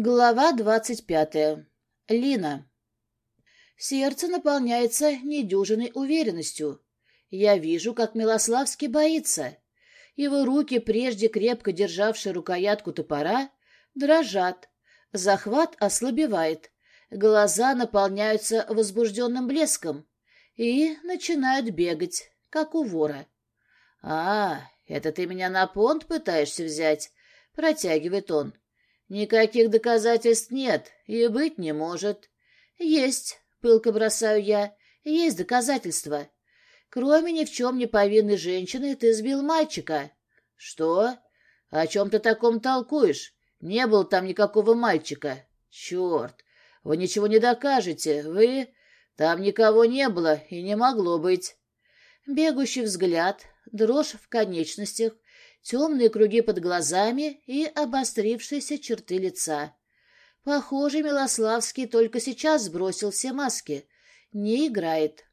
Глава двадцать пятая. Лина. Сердце наполняется недюжиной уверенностью. Я вижу, как Милославский боится. Его руки, прежде крепко державшие рукоятку топора, дрожат. Захват ослабевает. Глаза наполняются возбужденным блеском и начинают бегать, как у вора. — А, это ты меня на понт пытаешься взять? — протягивает он. — Никаких доказательств нет и быть не может. Есть, пылко бросаю я, есть доказательства. Кроме ни в чем не повинной женщины ты сбил мальчика. Что? О чем ты таком толкуешь? Не было там никакого мальчика. Черт, вы ничего не докажете, вы... Там никого не было и не могло быть. Бегущий взгляд, дрожь в конечностях, темные круги под глазами и обострившиеся черты лица. Похоже, Милославский только сейчас сбросил все маски. Не играет.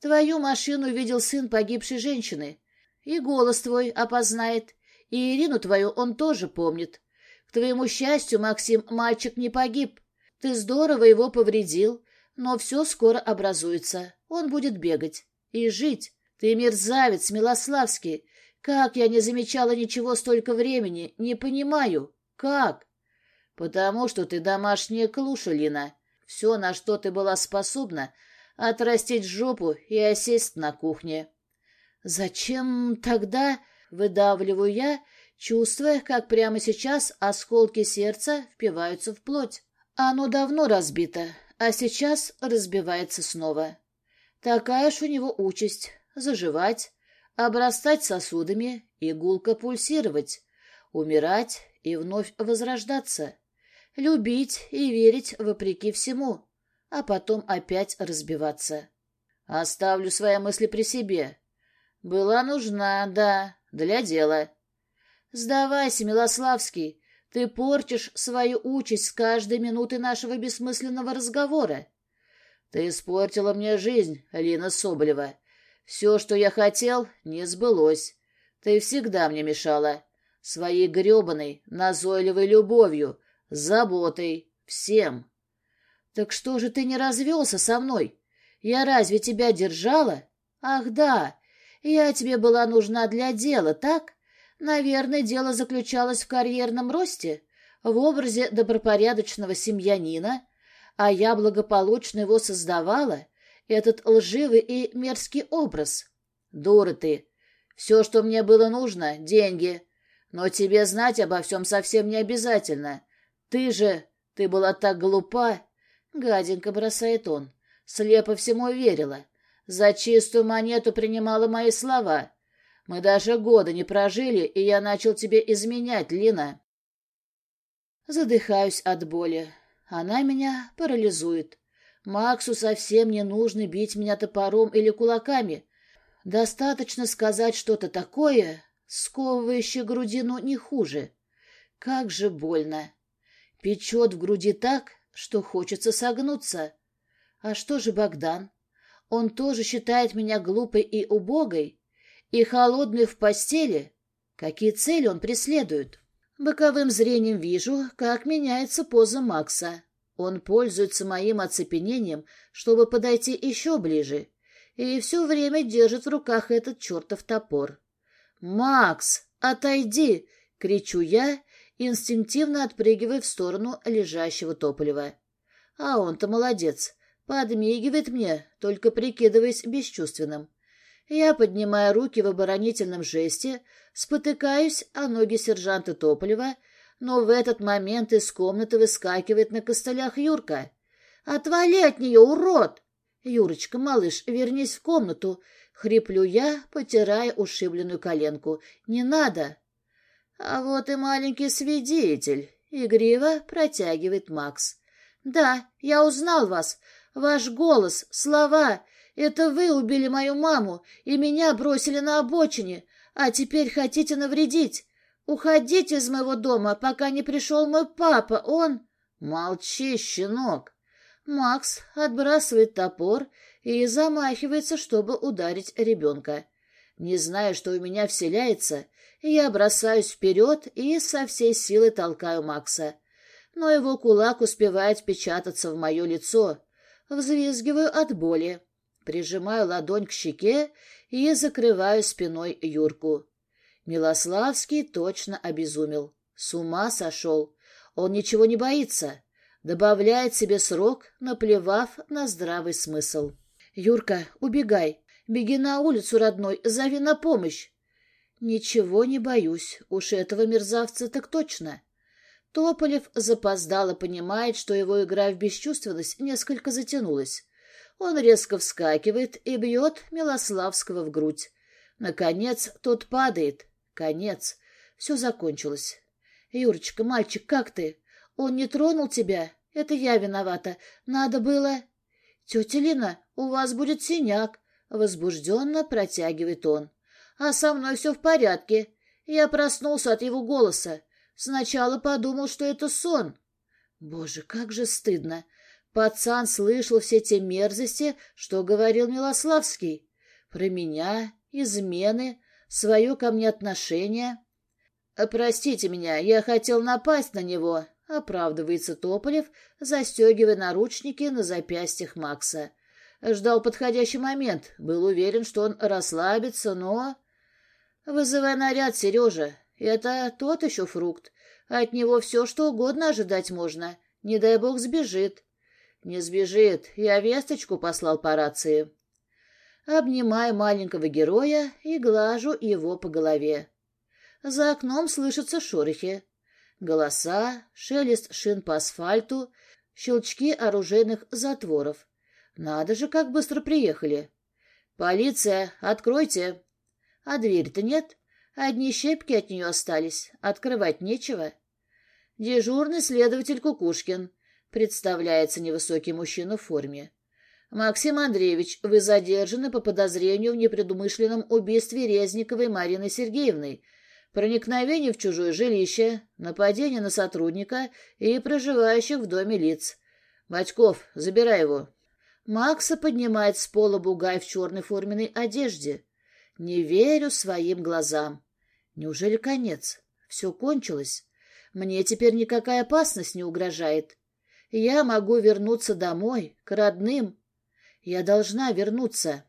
Твою машину видел сын погибшей женщины. И голос твой опознает. И Ирину твою он тоже помнит. К твоему счастью, Максим, мальчик не погиб. Ты здорово его повредил, но все скоро образуется. Он будет бегать. И жить. Ты мерзавец, Милославский. Как я не замечала ничего столько времени? Не понимаю. Как? Потому что ты домашняя клуша, Лина. Все, на что ты была способна, отрастить жопу и осесть на кухне. Зачем тогда, выдавливаю я, чувствуя, как прямо сейчас осколки сердца впиваются в плоть? Оно давно разбито, а сейчас разбивается снова. Такая ж у него участь — заживать, обрастать сосудами и гулко пульсировать, умирать и вновь возрождаться, любить и верить вопреки всему, а потом опять разбиваться. Оставлю свои мысли при себе. Была нужна, да, для дела. Сдавайся, Милославский, ты портишь свою участь с каждой минуты нашего бессмысленного разговора. Ты испортила мне жизнь, Лина Соболева, все, что я хотел, не сбылось. Ты всегда мне мешала. Своей гребаной, назойливой любовью, заботой, всем. Так что же ты не развелся со мной? Я разве тебя держала? Ах, да, я тебе была нужна для дела, так? Наверное, дело заключалось в карьерном росте, в образе добропорядочного семьянина, а я благополучно его создавала — этот лживый и мерзкий образ. Дура ты. Все, что мне было нужно — деньги. Но тебе знать обо всем совсем не обязательно. Ты же... Ты была так глупа. Гаденько бросает он. Слепо всему верила. За чистую монету принимала мои слова. Мы даже года не прожили, и я начал тебе изменять, Лина. Задыхаюсь от боли. Она меня парализует. Максу совсем не нужно бить меня топором или кулаками. Достаточно сказать что-то такое, сковывающее грудину не хуже. Как же больно. Печет в груди так, что хочется согнуться. А что же Богдан? Он тоже считает меня глупой и убогой? И холодной в постели? Какие цели он преследует? Боковым зрением вижу, как меняется поза Макса. Он пользуется моим оцепенением, чтобы подойти еще ближе, и все время держит в руках этот чертов топор. «Макс, отойди!» — кричу я, инстинктивно отпрыгивая в сторону лежащего топлива. А он-то молодец, подмигивает мне, только прикидываясь бесчувственным. Я поднимаю руки в оборонительном жесте, спотыкаюсь о ноги сержанта Тополева — но в этот момент из комнаты выскакивает на костылях Юрка. «Отвали от нее, урод!» «Юрочка, малыш, вернись в комнату!» Хриплю я, потирая ушибленную коленку. «Не надо!» «А вот и маленький свидетель!» Игриво протягивает Макс. «Да, я узнал вас. Ваш голос, слова. Это вы убили мою маму и меня бросили на обочине, а теперь хотите навредить. «Уходите из моего дома, пока не пришел мой папа, он...» «Молчи, щенок!» Макс отбрасывает топор и замахивается, чтобы ударить ребенка. Не зная, что у меня вселяется, я бросаюсь вперед и со всей силы толкаю Макса. но его кулак успевает впечататься в мое лицо. Взвизгиваю от боли, прижимаю ладонь к щеке и закрываю спиной Юрку. Милославский точно обезумел. С ума сошел. Он ничего не боится. Добавляет себе срок, наплевав на здравый смысл. «Юрка, убегай. Беги на улицу, родной, зови на помощь». «Ничего не боюсь. Уж этого мерзавца так точно». Тополев запоздало понимает, что его игра в бесчувственность несколько затянулась. Он резко вскакивает и бьет Милославского в грудь. Наконец, тот падает. Конец. Все закончилось. «Юрочка, мальчик, как ты? Он не тронул тебя? Это я виновата. Надо было...» «Тетя Лина, у вас будет синяк», — возбужденно протягивает он. «А со мной все в порядке. Я проснулся от его голоса. Сначала подумал, что это сон. Боже, как же стыдно. Пацан слышал все те мерзости, что говорил Милославский. Про меня, измены, свое ко мне отношение. «Простите меня, я хотел напасть на него», — оправдывается Тополев, застегивая наручники на запястьях Макса. Ждал подходящий момент, был уверен, что он расслабится, но... «Вызывай наряд, Сережа. Это тот еще фрукт. От него все, что угодно ожидать можно. Не дай бог сбежит». «Не сбежит. Я весточку послал по рации». Обнимаю маленького героя и глажу его по голове. За окном слышатся шорохи. Голоса, шелест шин по асфальту, щелчки оружейных затворов. Надо же, как быстро приехали. «Полиция, откройте!» А дверь-то нет. Одни щепки от нее остались. Открывать нечего. Дежурный следователь Кукушкин. Представляется невысокий мужчина в форме. «Максим Андреевич, вы задержаны по подозрению в непредумышленном убийстве Резниковой Марины Сергеевны, проникновение в чужое жилище, нападение на сотрудника и проживающих в доме лиц. Батьков, забирай его». Макса поднимает с пола бугай в черной форменной одежде. Не верю своим глазам. Неужели конец? Все кончилось. Мне теперь никакая опасность не угрожает. Я могу вернуться домой, к родным. Я должна вернуться.